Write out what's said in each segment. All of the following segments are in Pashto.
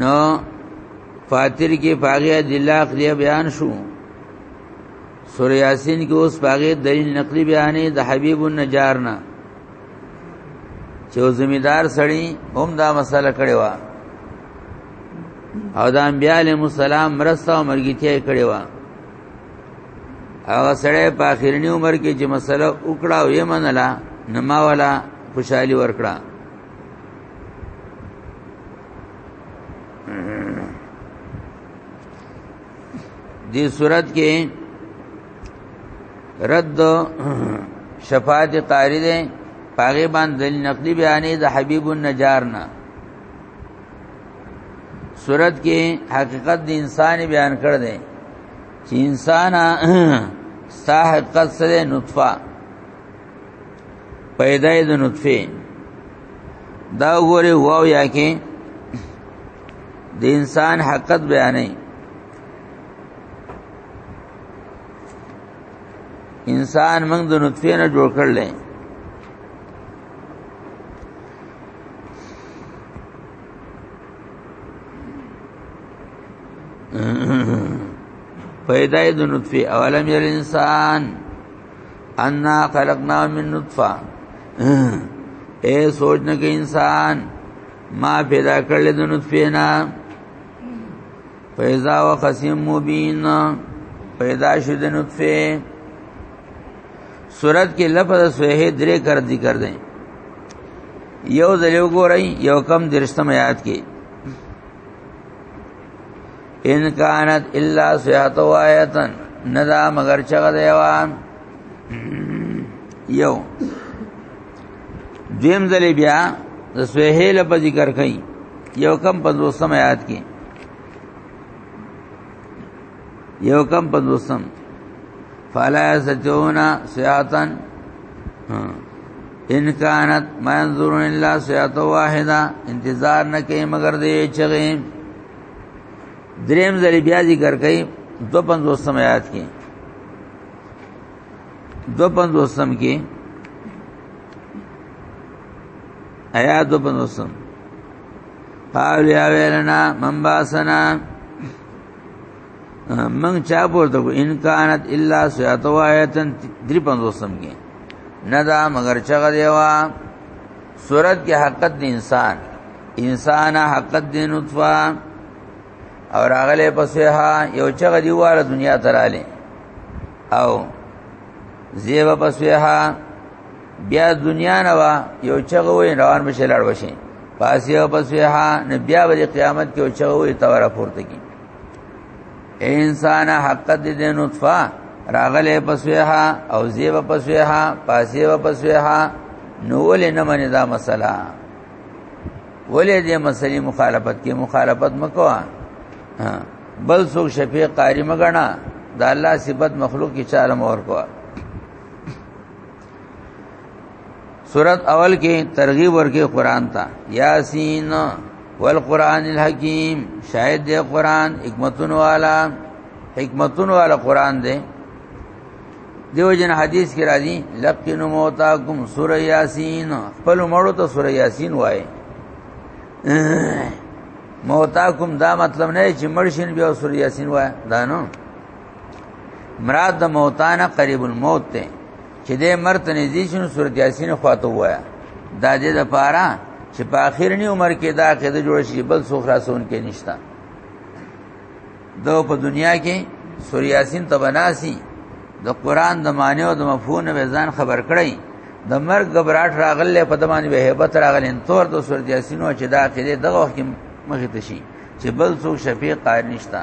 نو فاتر کې پاغیا د الله عقلی بیان شو سورہ یاسین کې اوس پاغه دلیل نقلی بیانې د حبیب النجار نه چې زمیدار سړی هم دا مسله کړې و او د انبیاء علیهم السلام مرسته او مرګیتیا کړې و هغه سړی په اخرنی عمر کې چې مسله وکړه او یې منله نما ولا خوشحالي ورکړه دې صورت کې رد شفاعت قاری ده پاغه باندې دلیل نقلی بیانې د حبیب النجار نه صورت کې حقیقت د انسان بیان کړ دې چې انسان ستا حقیقت سره نطفه پیدا د نطفه دا غوري واو یا کې د انسان حقیقت بیانې انسان موږ د نطفه نه جوړ کړل پیدا د نطفه اولم یل انسان ان خلقنا من نطفه اے سوچ نه کې انسان ما پیدا کړل د نطفه نه پیدا و قسم مبین پیدا شو د نطفه صورت کې لفظ سوه درې کر ذکر دی یو ځل وګورئ یو کم درشتم آیات کې ان کانت الا سیات وایتن ندا مگر چغه دیوان یو دیم ځلې بیا د سهیل په ذکر کړي یو کم په دوسم آیات کې یو کم په دوسم فلا سجونا سیاتن ان کانت منظور الا سیات واحده انتظار نه کوي مگر دې چغې دریم ځل بیا ذکر کړي 250 سم آیات کې 250 سم کې آیات 250 سم قال یا ویلنا من باسنا من چا پورته کو ان کانت الا سیات وایتن 350 سم کې نه دا مگر چغه دیوا صورت کې حقت د انسان انسان حقت د نطفه اور اغله پسې ها یو چغه دیواله دنیا تراله او زیب پسې ها بیا دنیا نه وا یو چغه وې روان بشه لړ بشه پاسیو پسې ها نه بیا د قیامت کې یو چغه وې تور پورته کی انسان حق دې د نطفه راغله پسوها او زیو پسوها پاسیو پسوها نو ولې نه منې دا مسله ولې دې مسلې مخالفت کې مخالفت مکوا بل څوک شفیع قاری مګنا دا الله صفت مخلوق کی چاله مور کو سورت اول کې ترغیب ورکې قران ته یاسین والقران الحکیم شاید دې قران حکمتون والا حکمتون والا قران دې دیو جن حدیث کې راځي لقین موتاکم سوره یاسین خپل مړو ته سوره یاسین وای موتاکم دا مطلب نه چې مړ شین بیا سوره یاسین وای دا نو مراد د موتانه قریب الموت ته چې د مرت نږدې شنو سورۃ یاسین خواته وایا دا دې د پاره چې په اخرنی عمر کې دا قاعده جوړ شي بل څو خلاصون کې نشتا دو په دنیا کې سورۃ یاسین تبناسی د قران د معنی او د مفهوم به ځان خبر کړی د مرګ غبرات راغله په دمانې به hebat راغلین تور د سورۃ یاسین او چې دا قاعده دغه وخت مخې ته شي چې بل څو شفیع قائل نشتا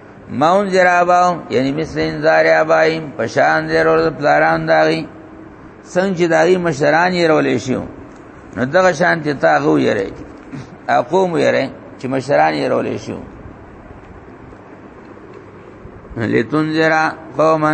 مون جرابا یعنی مثل انذار ابایم پشان زیر ور پلاران داغي څنګه چې داغي مشران یې رولې شو نو دغه شان ته تاغو یې اقوم یې چې مشران یې رولې شو لتنذر قوما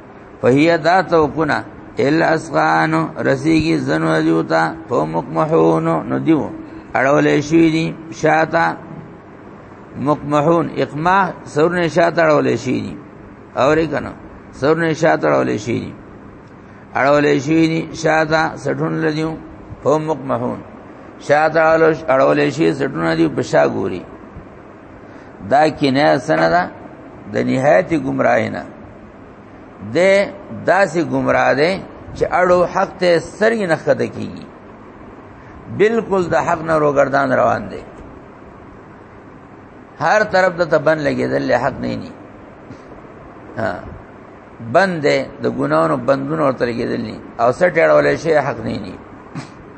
فهیا دا توقنا الا اسقان رسیږي زنو دیوتا هم مقمحون نو دیو اړولې شي دي شاته مقمحون اقما سرونه شاته اړولې شي دي اورې کنه سرونه شاته اړولې شي دي اړولې شي دي شاته سټون لدیو هم مقمحون شاته اړولې شي سټون دی بشا ګوري دا کینه سنه ده د نهایت گمراهی نه د داسې گمراه ده چې اړو حق ته سرګ نه خده کیږي بالکل د حق نه روګردان روان دي هر طرف د تبن لګیدل حق نه ني ها بند د ګناونو بندونو تر لګیدل او سټ اړول شي حق نه ني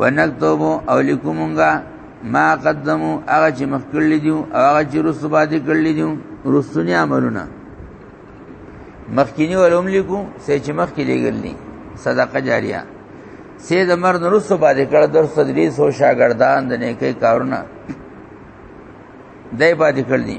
ونكتب او لكمونغا ما قدمو هغه چې مخکړل دي او هغه چې رسو باندې کړل دي رسونی عملونه مخکینی ولوم لیکو سې چې مخکې لګل دي صدقه جاریه سې د مرد رسو باندې کړه در صدري سو شاګردان د نیکي کارونه دای باندې کړل دي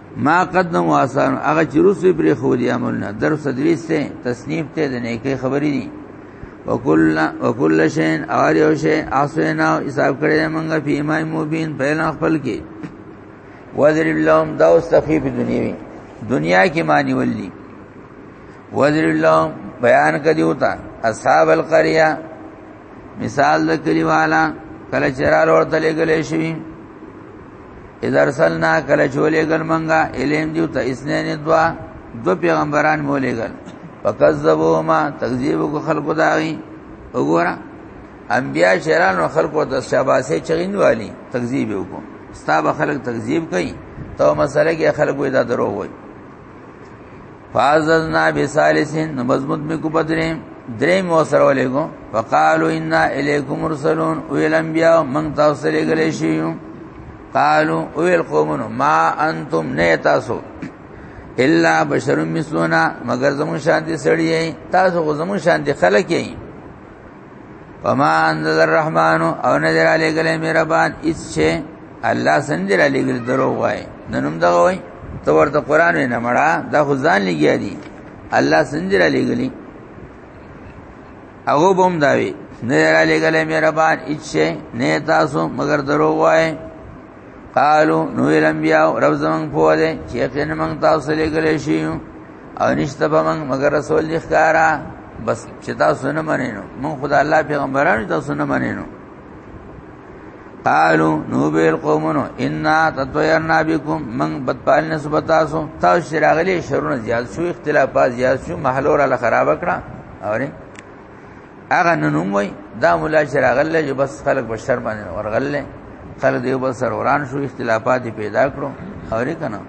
ما قدم واسان هغه چې رسوي پر خولي عملنا در صدري سه تصنیف ته د نیکه خبرې دي وکل وکل شین اور یو شی اسینا حساب کړی مونږه په ایمان مبین په لن خپل کې وذرب لهم دا استخیب دنیوی دنیا کې معنی ولي وذرب لهم بیان کدی ہوتا اصحاب القريه مثال د کلیوالا کله چرال ورته لګلې شي اذا ارسلنا کله چولې ګل منګه الیم دیو ته اسنین دوا دو پیغمبران مولې ګل فکذبوا ما تکذیب کو خلق داغي وګوره انبیا شیران او خلق ورته شاباسه چغین والی تکذیب وکړو ستاب خلق تکذیب کوي تو مسله کې خلق وې دا درو وایي فازنا بسالسین مضبوط می کو بدرې درې مو سره ولګو فقالو انا الیکم مرسلون ویل انبیاء من تاسو لګلې شي قالو ویل قومن ما انتم نه تاسو الا بشر مثلنا مگر زمون شان دي سړی تاسو غو زمون شان دي خلک یې فما انزل الرحمن او نظر علی گله مهربان اچھے الله سندر علی گل درو وای ننم دا وای تو ورته قران نه مړه دا خو ځان لګیا دی الله سندر علی گلی هغه بوم داوی نظر علی گله مهربان اچھے نه تاسو مگر درو وای قالو نو الانبیاء رب زمان پوه دے چیقین منگ تاسو لے گلے شیو او نشته به موږ مگر رسول دی ښکارا بس چې تاسو نه منینو موږ خدای الله پیغمبرانو تاسو نه منینو قالو نو بیل قومونو ان تطیرنا بكم من بدپال نسبت تاسو تاسو شراغلی شرونه زیات شو اختلافات زیات شو محل اور له خراب کړه اوري اغه ننوم وای دا مولا شراغله جو بس خلق بشر باندې ورغله خلق دیو بس سروران شو اختلافات پیدا کړو اوري کنه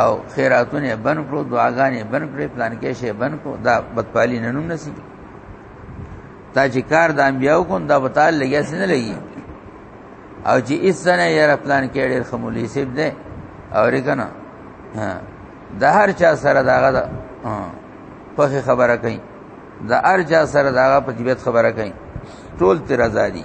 او خیراتونه بن کړو دعاګانې بن کړې پلان کې شی بن کو دا بدپالی نه نوم نسی تا چې کار د انبیاو کو دا بتال لګیا سینه لګي او چې اس سنه یې پلان کې ډېر خمولې سیب ده او رکنه د هر چا سره داغه دا په خبره کوي د هر چا سره داغه په طبیعت خبره کوي ټول تیر ازادي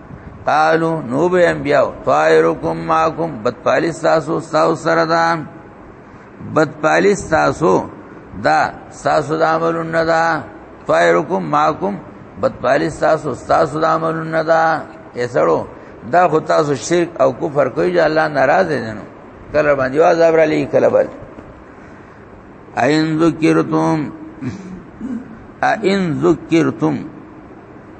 قالو نو به انبیاء طائرکم ماکم بد پالیس تاسو تاسو سره دا بد پالیس تاسو دا تاسو د عملونه دا طائرکم ماکم بد پالیس تاسو تاسو د عملونه دا ایسړو دا خو تاسو شرک او کفر کوي چې الله ناراض دي نو کله باندې واز ابر علی کله بل اين ذکرتم اين ذکرتم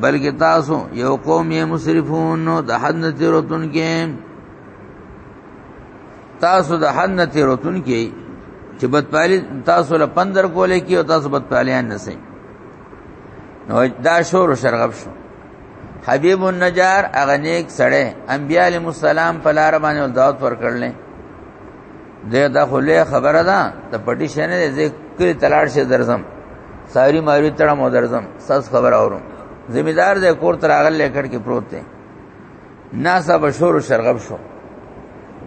بلکې تاسو یو قوم یې مسرفون نو د حد نه تیروتون کې تاسو د حد نه تیروتون کې چې بدپالی تاسو له 15 کولې کې او تاسو بدپالیان نه سي نو دا شور شرغب شو حبیب النجار اغنیک سړی انبیاء علیهم السلام په لار باندې دعوت ورکړلې دې دا خو له خبره ده ته پټی شنه دې کلی تلاړ شه درځم ساری ماری تړه مو درځم سس خبر اورم ذمہ دار دې کور تر اغل لیکړ کې پروت دی ناسا بشور شرغب شو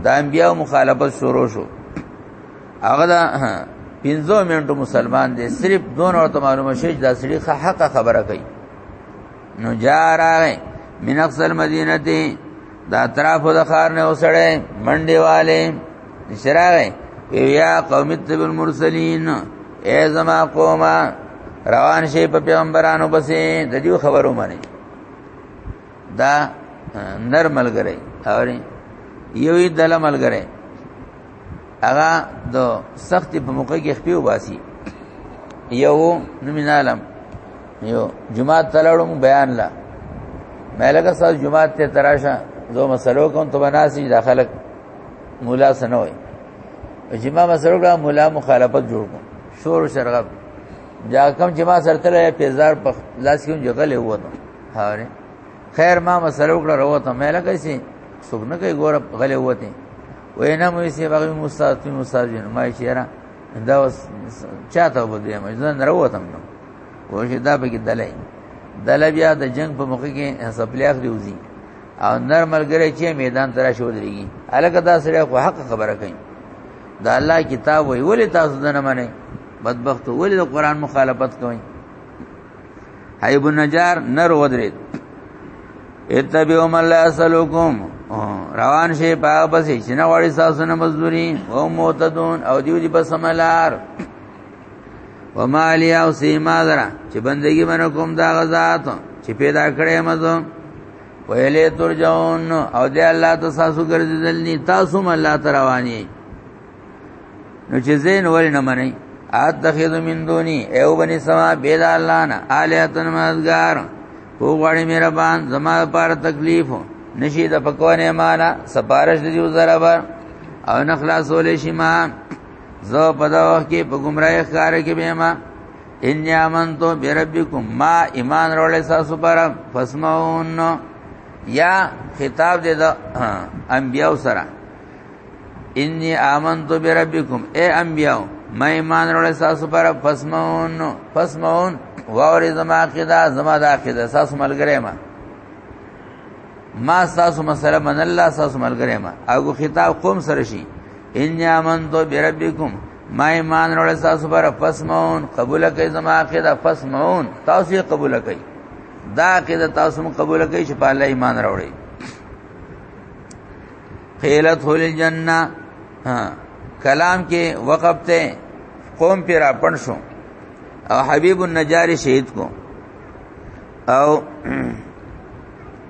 د انبیاء مخالفت شروع شو هغه دا 15 منټو مسلمان دی صرف دون ورته معلومه شي دا سړي حق خبره کوي نو جا راغې من اقصى المدینه دا اطراف د خار نه وسړې منډي والے شراغه یا قوم تب المرسلین اے زما قوما روان شي په پیغمبرانو پسې د دې خبرو باندې دا نرمل غره اوري یوې دل مل غره هغه د سخت په موقع کې خپل وباسي یو نومینالم یو جمعه تلړم بیان لا ملګر صاحب جمعه ته تراشه زو مسلو کوم ته بناسي داخله مولا سنوي جمعه مسلو کوم مولا مخالفت جوړ کوم شور شرغب جا کم جمعه سرتله پیزار په لاس کې جګل هو ته هاره خیر ما مسلو کړه وروته ملګر سي څوک نه کوي ګور غلې وته وینا مې سي باغ مستعد مستعد ما شي را دا چاته وبدې مې ځن وروته وشدا به کې دلای دل بیا د جنگ په موقع کې سپلیاخ دیوزی او نر ملګری چې میدان تر شو درېږي الکه دا سره خو حق خبره کوي دا الله کتاب وی ولې تاسو دنه منئ بدبخت ولې د قران مخالفت کوئ حیب النجار نر ودرید اتبعوا من لا يسلكم روان شي په بس چې نه وړي تاسو نه مزدوري او موتدون او دیو دی په سملار وما لي او سیما درا چې بندگی منو کوم دا غزاد چې پیدا کړې مزو ویلې ترجون او دې الله ته ساسو ګرځیدل ني تاسو م الله تروانی نو چې زین ول نه منئ اتخذ من دوني ایو بني سما بيد الله نه الہتن مددگار او غړي میرا بان زما پر تکلیف نشي د پکوانه معنا سپارش دی زرا بر او نخلاصول شي ما زه په دا وخت کې په گمراهی ښکار کې به ما ان یامنتو بربکم ما ایمان راولې تاسو پر فسمعون یا خطاب دې د انبیو سره انی آمنتو بربکم اے انبیو ما ایمان راولې تاسو پر فسمعون فسمعون واورې زما عقیده زما د عقیده تاسو ملګری ما ما تاسو مسله من الله تاسو ملګری ما هغه خطاب قوم سره شي ان امنت بربکم ما ایمان وروړ تاسو پر فسمون قبول کړئ زما عقیده فسمون تاسو یې قبول کړئ دا عقیده تاسو هم قبول کړئ چې په الله ایمان وروړئ قیلت هول الجنه ها کلام کې وقف ته قوم پر اپن شو او حبیب النجار شهید کو او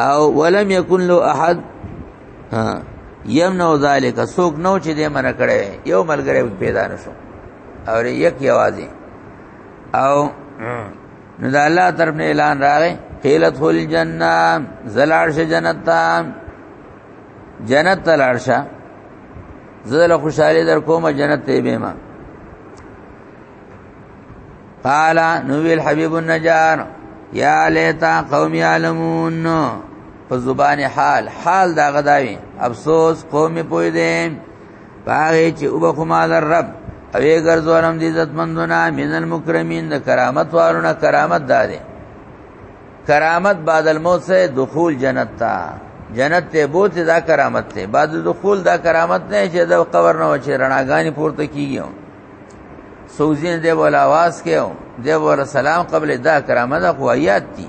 او ولم يكن له احد ها يمنع ذلك سوق نو چې دې منع کړي یو ملګری پیدا نشو او یک یوازې او نو دا الله طرف نه اعلان راغی قیلت هول جنہ زلال ش جنت تا جنت تلال ش زل خوشاله در کومه جنت ته به ما قال نو ویل حبیب النجار یا لیتا قوم یعلمون په زبان حال حال دا غداوی افسوس قوم پوی دې پاره چې وب خما در رب اوی ګرځولم دې عزتمندونه من المکرمین د کرامت وارونه کرامت داده کرامت بعد الموت سے دخول جنت تا جنت ته بوت دا کرامت ته بعد دخول دا کرامت نه چې د قبر نه وچ رڼاګانی پورته کیږي سوزین دی ول आवाज کېو دی ول سلام قبل دا کرامت د قویات دي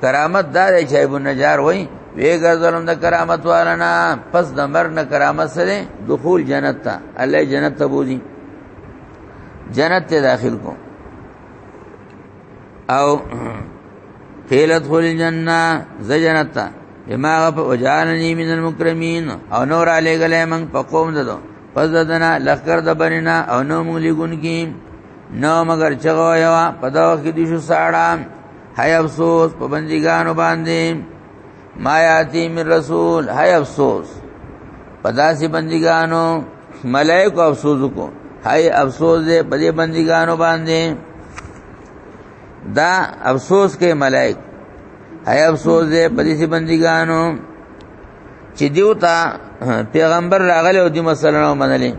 کرامت دار شیب النجار وای وی ګرځلم د کرامت والنا پس د مر نه کرامت سره دخول جنت ته الله جنت ته بوزي جنت ته داخل کو او قیل ادخل الجنه ز جنت ته بما وجعلني من المكرمين او نور علی گله من په قوم ددو پس ددنا لخر د بنینا او نو مونږ لګون کی نو مگر چغو یوا په دا وخت دی شو ساړه هاي افسوس په بندګانو باندې ما یاتی من رسول هاي افسوس په داسې بندګانو ملائکه افسوس کو هاي افسوس دې په دې بندګانو باندې دا افسوس کې ملائک هاي افسوس دې په دې بندګانو چې دیو ته پیغمبر راغلی او دی مثلا نو منلې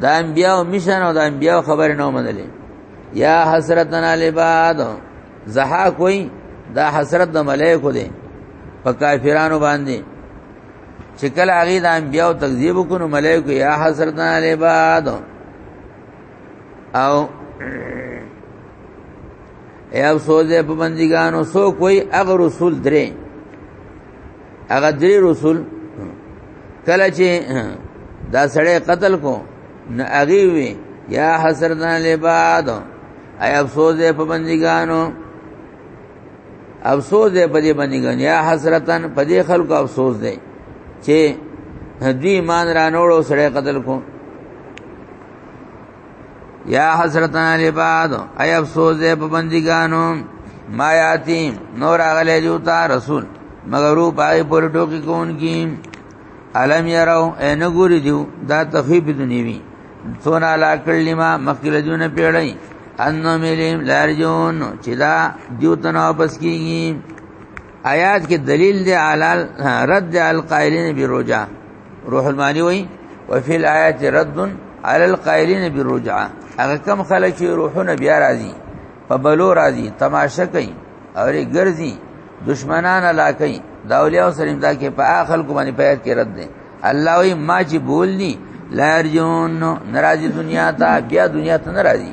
دا انبیاء او مشن او دا انبیاء خبر نو منلې یا حسرتنا لباد زها کوئی دا حسرت د ملائکو دی په کافرانو باندې چې کله هغه د انبیاء او تکذیب وکړو ملائکو یا حسرتنا لباد او اے افسوس دې په بندګانو سو کوئی اغه رسول درې اغه درې رسول کله چې دا سړی قتل کو نه اغي وی یا حسرتنا لباد اے افسوس دې په بندګانو افسوس دې په دې بندګان یا حسرتن په دې خلکو افسوس دې چې دوی مان رانوړو سړی قتل کو یا حسرت علی بعد ای افسوس دې په بندګانو ما یاتی نور اغلی جو تا رسول مگر رو پای پر ټوکی کون کی علم یراو ان ګوري دیو دا تخیب دنیوی سونا لا کړلی ما مخکې لجون پیړی انو ملیم لارجون چې دا دیو تنو واپس کیږي آیات کې دلیل دی علال رد القائلین برجا روح المانی وی وفي الآيات رد على القائلين بالرجعه هغه کم خلک چې روحونه بیا راځي په بلو راځي تماشه کوي او ری ګرځي دشمنان علاقې دا اولیاء سره امدا کې په اخل کو باندې پیات کې رد دي الله وی ما چې بولني لا ارجون ناراضي دنیا ته بیا دنیا ته ناراضي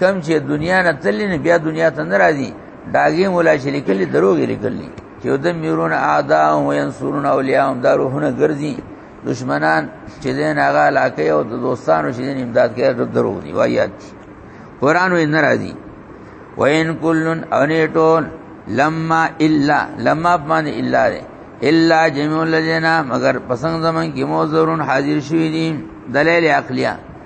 کم چې دنیا نه تللی نه بیا دنیا ته نه راځي داګه مولا چې لیکلي دروغ لیکلي چې د میرون اعدا او ينصرون اولیاء هم داروهونه ګرځي دشمنان چې دین هغه علاقه او د دوستانو چې دین امداد کوي دروغ دی وایات قران وې نه راځي وین کلن او نه ټول لما الا لما باندې الا ده الا جميع الذين مگر پسند زمن کې موزرون حاضر شوی دي دلیل عقلیه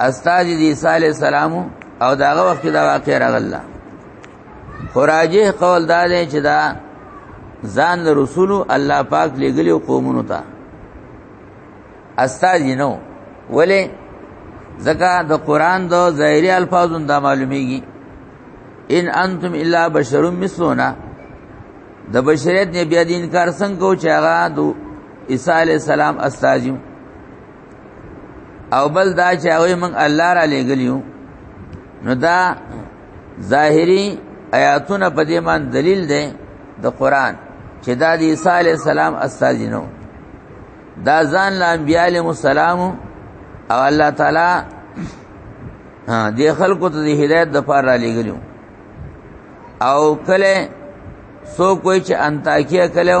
استاد عیسی علی السلام او داغه وخت کې دا واقع راغله خراجه قول دا دی چې دا ځان له رسول الله پاک لګلی قومونو ته استاد نو ولی زکه د قران د ظاهری الفاظو دا معلومیږي ان انتم الا بشر مثلنا د بشریت نه بیا د انکار څنګه کو چې هغه د عیسی علی السلام استاجو او بل دا چې هغه موږ الله را لېګلیو نو دا ظاهری آیاتونه په دې مان دلیل دی د قران چې دا د عیسی علی السلام استاد نو دا ځان لا انبیاء علیهم السلام او الله تعالی د خلکو ته د هدایت د پاره را لېګلیو او کله سو کوئی چې انتاکیه کلو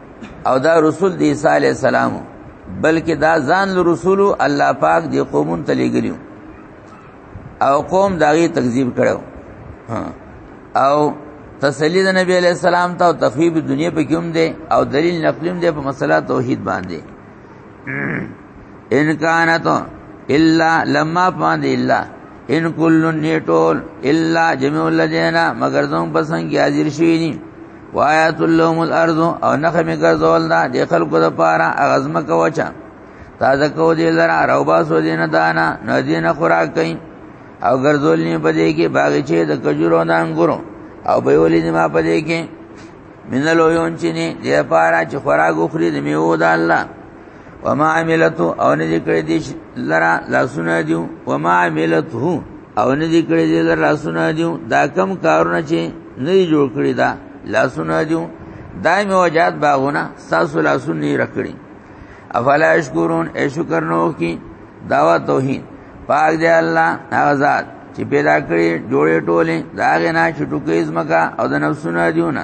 او دا رسول دی عیسی علی السلام بلکې دا ځان له رسول الله پاک دی قومون ته لګلیو او قوم داغي تکذیب کړو او تسلی د نبی علی السلام ته او تخفیف دنیا په کوم دی او دلیل نقلیم دی په مسله توحید باندې ان کانت الا لما باندې الا ان کل نیټول الا جميع الذين مگر زم پسند کی حاضر شوی ني وایات لهم الارض او نخه می ګرځول دا د خلکو د پاره اغزم کوچا تازه کو دی لرا روبا سو دین دانا نه دین خوراک کین او ګرځول نه پدې کې باغچې د کجورو د انګورو او به ولې ما پدې کې منلو یون چینه د پاره چې خوراک وخوري د میوه د الله وما عملته او نه دې کړې دې لرا لاسونه دیو وما عملته او نه دې کړې دې لرا لاسونه دیو دا کم کارونه چې نه جوړ کړی دا لاسونه دیو دایمه وجات باغونه ساسو لاسونه نه رکړي افلا اشکرون ای شکر نو کی داوا توحید پاک دی الله هغه ذات چې پیدا کړی جوړې ټولې دا غنا چې ټوکې زمکا او د نفسونو دیونه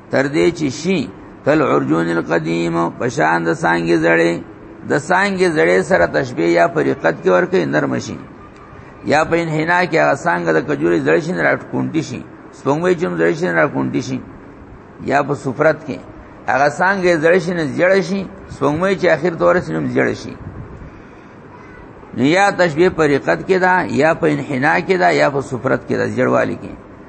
تر دې چې شي کل عرجون القدیم پشان د سانګې زړې د سانګې زړې سره تشبیه یا فریقت کې ورکه نرم شي یا په انحنا کې هغه څنګه د کجوري زړې شي نه راټکونټي شي سپوږمۍ چې زړې شي نه راټکونټي شي یا په سفرت کې هغه څنګه زړې شي نه زړې شي سپوږمۍ چې اخر تور شي نه زړې شي یا تشبیه فریقت کې دا یا په انحنا کې دا یا په سفرت کې دا زړوالي کې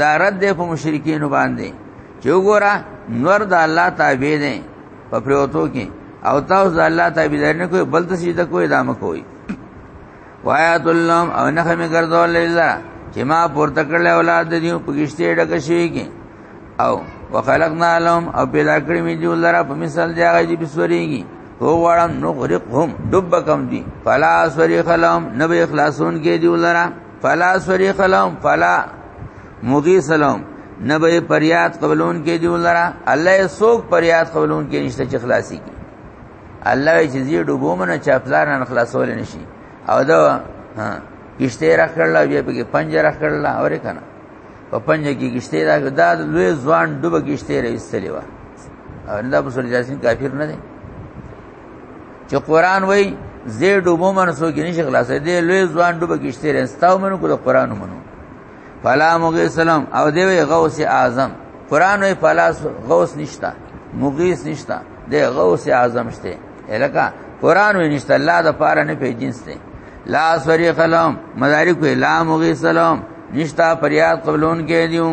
دا رد دی په مشرکین باندې چې وګوره نور د الله تابع دی په پروتو کې او تاسو د الله تابع نه کوئی بل ته سجده کوی دام کوی وایات الله او نه خمه ګرځول لله چې ما پورته کړل اولاد دی په کشته ډک شي کې او وخلقنا لهم او پیدا کړی می دی ولرا په مثال دی هغه دی بسوريږي هو وړم نو غرقهم دبکم دی فلا سوري خلم نبي اخلاصون کې دی ولرا فلا صریخ لهم فلا مغیث لهم نه به پریاد قبلون کې دی ولرا الله سوک پریاد قبلون کې نشته چې خلاصي کی الله چې زی ډوبو منه چا پلار نه خلاصول نشي او دا ها کشته راکړل بیا په کې پنځه راکړل اورې کنه په پنځه کې کشته دا دا لوی ځوان ډوبه کشته رې استلی و او دا په سوري جاسین کافر نه دی چې قران وای زه ډوبو من سو کې نشي خلاصې دې لوی ځوان ډوب کېشته رستاو منو کو قران منو فلا مغی سلام او دی وی غوث اعظم قران وی فلا غوث نشتا مغیث نشتا دی غوث اعظم شته الکه قران وی نشتا الله د پاره نه په جنس ته لا سری قلم مدارک وی لا مغی سلام نشتا پریاد قبلون کې دیو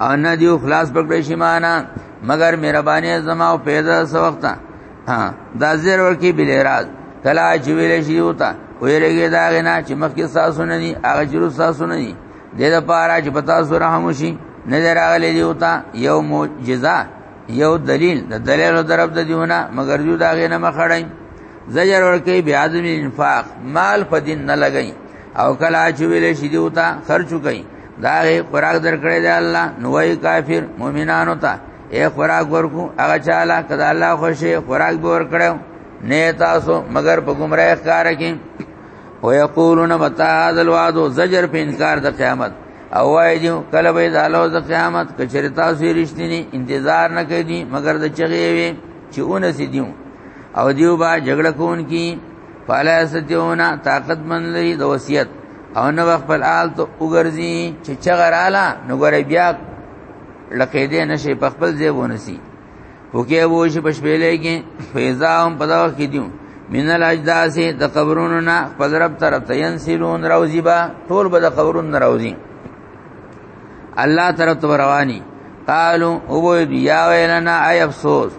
ان دیو خلاص پکړې شي معنا مگر مهرباني زما او پیدا سو وخت ها دا زیر ورکی بل راز کلا جویل شي وتا ویریږي دا غنا چې مخکې ساسو نه دي هغه جرو ساسو نه دي د دې لپاره چې پتا سره هم شي نه دراغلې دی وتا یو معجزه یو دلیل د دلیل درب د دیونه مگر جو دا غنا مخړای زجر ورکی بیا د انفاق مال په دین نه لګی او کلا چې ویل شي دی وتا خرچو کوي دا یې خوراک درکړی دی الله نو وای کافر مؤمنانو ته اے خوراک ورکو هغه چاله کله الله خوشي خوراک به ورکړو نه تاسو مگر په گمراه ښکار کې او یقولون متى هذا الوعد زجر په انکار د قیامت او وای جو کله به دالو د قیامت کچری تاسو رښتینی انتظار نه کوي مگر د چغې وي چې اون سي دیو او دیو با جګړه کون کی فلا ستیونا طاقت من لري د وصیت او نو خپل آل ته وګرځي چې چغراله نو ګره بیا لکه دې نشي په خپل ځای ونسی وکي وو شي پښپېلې کې فیزاهم په دغه کې دیو من الاجداس د قبرونو نه خپل رب طرف ته ينسلون روزي با ټول به د قبرونو روزي الله طرف ته رواني قالو او یا ویلنا ای افسوس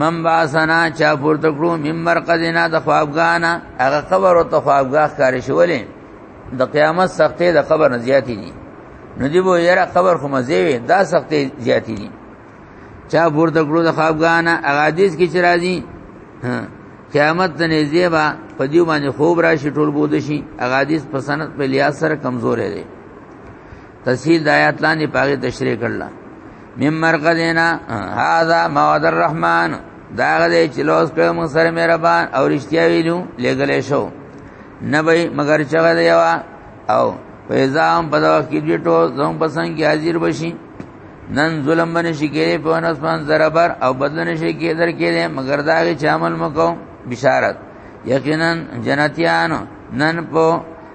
من باسنا چا پورته کړو من مرقدنا د خوابګانا هغه قبر او ته خوابګاه کار شولې د قیامت سختې د قبر نه زیاتې دي نو دی بو یره قبر خو مزه وي دا سختې زیاتې دي چا پورته کړو د خوابګانا هغه حدیث کې چې راځي قیامت ته نږدې با په دیو باندې خوب راشي ټول بود شي هغه حدیث په سند په لحاظ سره کمزورې دي تفصیل د آیات لاندې پاګه تشریح کړل مم مرقدینا هاذا مواد الرحمن دا غدې چې لوس کړو موږ سره مهربان او رښتیا ویلو لګلې شو نه به مگر چغه دی وا او پیزام په دوا کې دې ټو زوم پسند کې حاضر بشي نن ظلم باندې شي کې په نسمان زربر او بدل نشي کې در کې مگر دا چې عمل مکو بشارت یقینا جنتیان نن په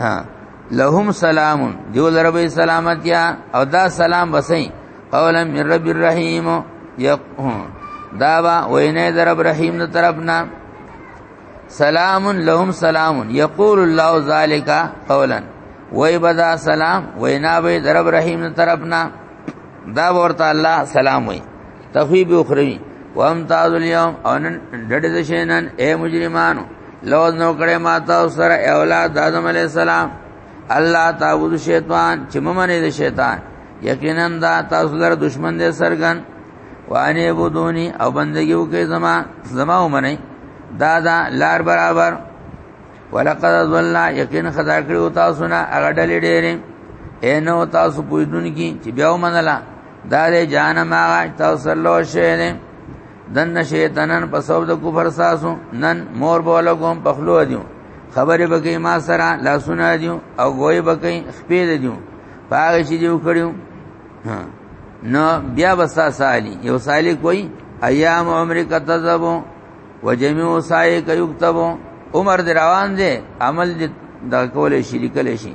ها لهم سلام دیو لربی سلامتیا او دا سلام بسې قولا من رب الرحیم دا با وینه در رب رحیم د طرفنا سلام لهم سلام یقول الله ذالک قولا وای بدا سلام وینا به در رب رحیم د طرفنا دا ورته الله سلام وای تخویب اخروی وامتاز اليوم او نن ډډه د شینن اے مجرمانو لوز نو کړه ما تاسو سره اولاد آدم علی السلام الله تعبد شیطان چې ممنه د شیطان یقینا دا تاسو لپاره دشمن دی سرګن وانه بودونی او بندگی وکي زما زما ومنه دا دا لار برابر ولقد ظل یقین خدا کړو تاسو نه هغه ډلې ډېرې اے نو تاسو پویدون کی چې بیا ومنله دا دې جان ما غاش تاسو لو شي نه دن شیطانن په سبب د کفر ساسو نن مور بوله کوم پخلو دیو خبرې بګې ما سره لاسونه دیو او ګوي بګې خپې دیو پاګه شي دیو کړیو نو بیا بسا سالی یو سالی کوئی ایام عمر کا تذبو وجميع سایه کا یكتبو عمر دروان دي عمل دي د کولې شي لیکل شي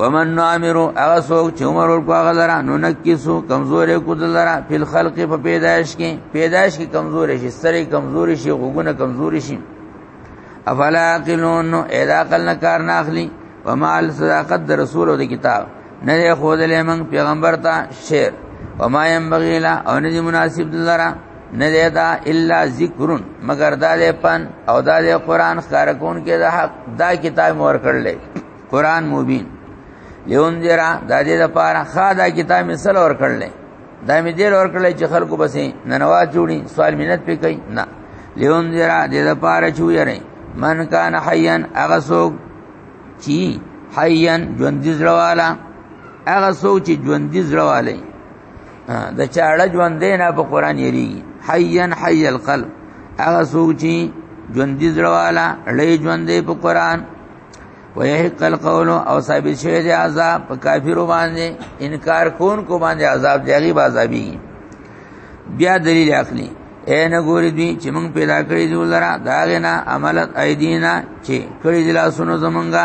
ومن نعمرو هغه څوک چې عمر ورکو هغه لره نو نکیسو کمزورې کو دلره په خلق په پیدایش کې پیدایش کې کمزورې شي سره کمزورې شي غوګونه کمزورې شي افلا عقلون نو ادا عقل نه کار نه اخلي ومال صداقت د رسول او د کتاب نه خو دلې موږ پیغمبر ته شعر وما ينبغي له او نه مناسب دلره نه دی دا الا ذکرون مگر دا دی پن او دا دی قران ښکار کون کې دا حق دا کتاب مور کړل قران مبین لیون دیرا دا دې د پاره خا دا کتاب مثال ور کړل دا می دې ور کړل چې خلکو بسې ننوا جوړي سوال مینت پې کوي نه لیون دیرا دې د پاره چویره من کان حیان هغه څوک چې حیان ژوند دي زړواله هغه څوک چې ژوند دي زړواله د چاړه ژوند دی نه په قران یری حیان حی القلب هغه څوک چې ژوند دي زړواله لې ژوند دی په قران ويحق القول او صاحب شی دی عذاب په کافر باندې انکار کون کو باندې عذاب دیږي بازابي بیا دلیل عقلی اے نګوري دوی چې موږ پیدا کړی دی ولرا داغه نه عملت ایدینا چې کړی دی لاسونو زمونږه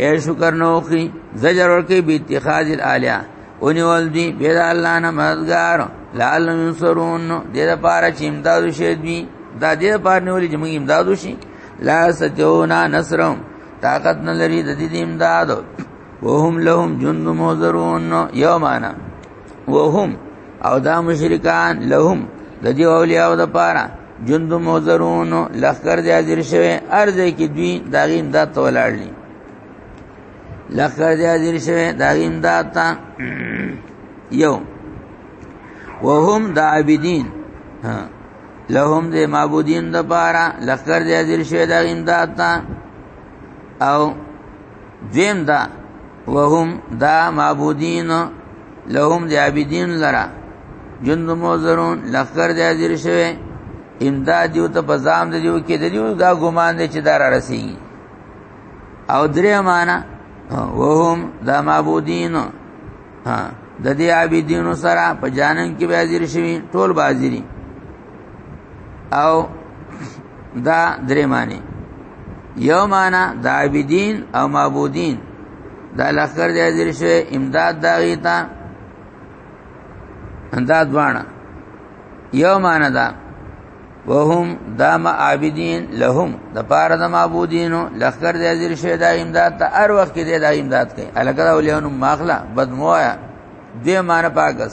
اے شکر نوخی زجر ورکی بی اتخاذ الالیا اونی ولدی بید اللہ نا مددگار لعلم ینصرون دې د پاره چې امداد شي دوی دا دې د پاره نیولې چې موږ امداد شي لا ستونا نصرم طاقت نه لري د دې امداد وهم لهم جند موزرون یومانا وهم او دا مشرکان لهم د دې اولیاء د پاره جند مودرون لخر دی حاضر شوی ارزه کې دوی داغي امداد ته ولاړلی لخر دی حاضر شوی داغي امداد ته یو وهم د عابدین لهم د معبودین د پارا لخر دی حاضر شوی داغي امداد ته او دیم دا وهم دا معبودین لهم دی عابدین لرا جند موزرون لخر دی حاضر شوه امداد دیو ته پزام دیو کې دیو دا ګمان دی چې دار رسی او درې معنا وهم دا معبودین ها د دې عابدینو سره په جانم کې به حاضر شوي ټول به حاضرین او دا درې معنی یو معنی د عابدین او معبودین دا لخر دې حاضر شوی امداد داغی تا امداد وانا یو معنی دا وهم دا معبودین لهم د پاره د معبودینو لخر دې حاضر شوی دا امداد ته هر وخت کې دې دا امداد کوي الګا اولیانو ماخلا بدموایا دې معنی پاکس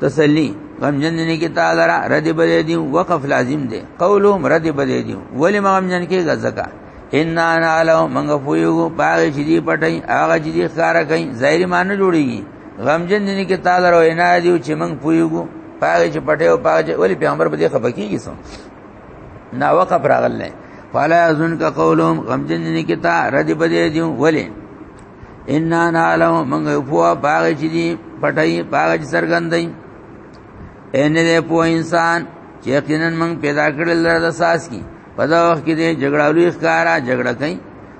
تسلی غمجن نه کی تعالی را رد بده دی وقف لازم دی قولهم رد بده دی ولی مغمجن کی غزکا ان انا علو منغ فویو باغ چې دی پټای هغه چې دی ښکار کای ظاهری مان جوړیږي غمجن نه کی تعالی را وینا دی چې منغ فویو باغ چې پټای او باغ ولی پیغمبر به خپکیږي سم نا وقف راغله فلا یظن کا قولهم غمجن نه کی تا رد بده دی ولی ان نعلم من فوا باغ چې دي پټي باغ چې سرګندای ان دې په انسان چې یقینا من پیدا کړل د ساس کی په دا وخت کې دې جګړه لوي ښکارا جګړه کوي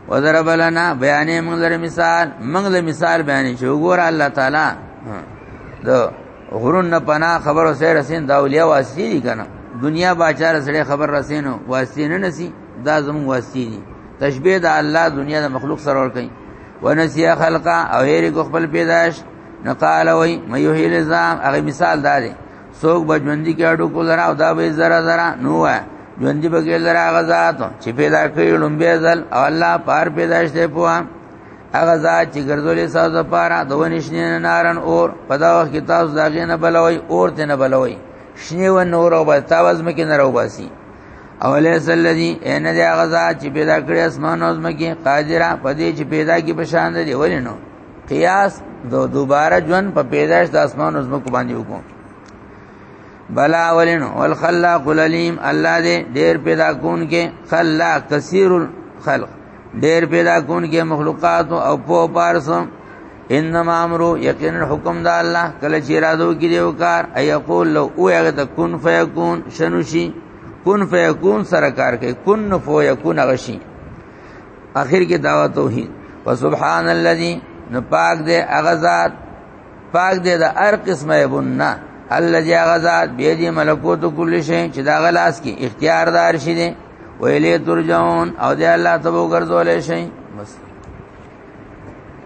وضرب لنا بیانې موږ لري مثال موږ له مثال بیانې چې وګوره الله تعالی دو غرون نه پنا خبرو سره رسین دا اولیاء واسطی دي کنه دنیا باچار سره خبر رسینو واسطی نه نسی دا زمون واسطي دي تشبيه د الله دنیا د مخلوق سره ور کوي ونسي خلقا او هر کو خپل پیدائش نقال وای مې یو هیل زام هغه مثال دا دی څوک بجوندي کې اډو کو لرا او دا به زرا زرا نو وای ژوندۍ به کې لرا غزاد چې پیدا کړی لومبه ځل او الله پار پیدائش دی پوها هغه ذات چې ګرځولې ساز لپاره دوه نشنه نارن اور په دا وخت کې تاسو داګه نه بلوي اور ته نه بلوي شنه و نور او بل تاوز مکه نه راو باسي اولیس الذی ان دی غزا چې پیدا کړی اسمان او زمکه قادره پدې چې پیدا کی پشان دی ولینو قیاس دو دوباره ژوند په پیدائش د اسمان او زمکه باندې وکړو بلا ولن والخلاق العلیم الله دې ډېر پیدا کون کې خلاق کثیر الخلق ډېر پیدا کون کې مخلوقات او په پارسو انما امر یقینا حکم د الله کله چې ارادو کې دیو کار ای یقول لو او هغه ته کن فیکون شنوشي کن فیکون سره کار کوي کن فو یکون غشي اخر کې دعوا توحید وسبحان الذي نو پاک دې هغه ذات پاک دې د هر قسمه بننا الذي هغه ذات به دې ملکوت کل شي چې دا غلاس کې اختیار دار شي دې ویلې ترجون او دې الله تبو ګرځولې شي بس